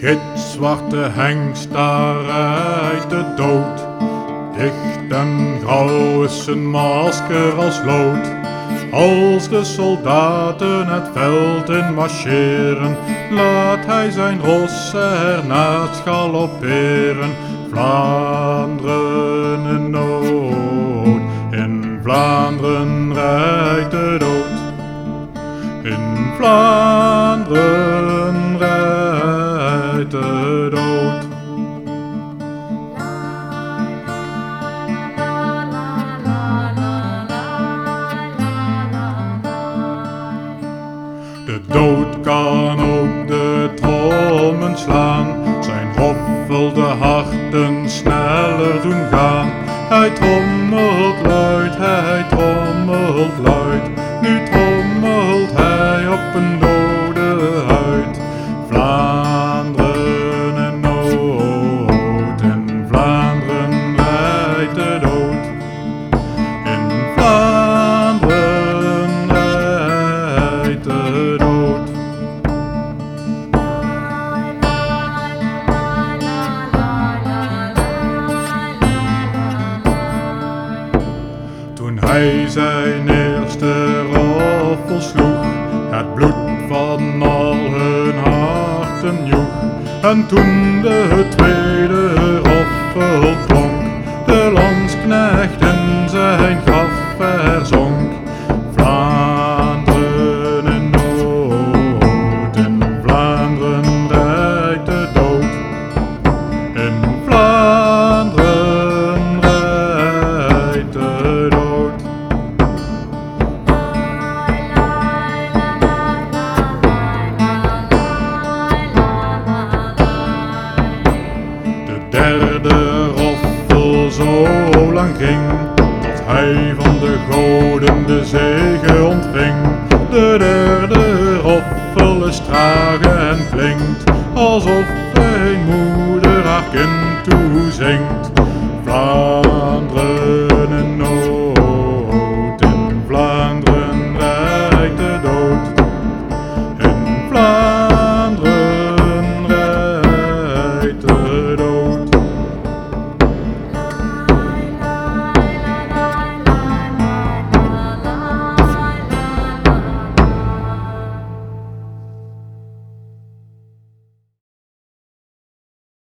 gitzwarte hengst daar uit de dood. Dicht en grauw is zijn masker als lood. Als de soldaten het veld in marcheren, laat hij zijn ros ernaast galopperen. Vlaanderen dood kan ook de trommen slaan, zijn hoffelde harten sneller doen gaan. Hij trommelt luid, hij trommelt luid, nu hij zijn eerste roffel sloeg, het bloed van al hun harten joeg. En toen de tweede roffel klonk, de landsknecht in zijn graf verzonk. Vlaanderen in nood, in Vlaanderen de dood. In Vlaanderen rijdt de dood. De derde roffel zo lang ging, tot hij van de goden de zege ontving. De derde roffel is traag en klinkt, alsof een moeder haar kind toezingt.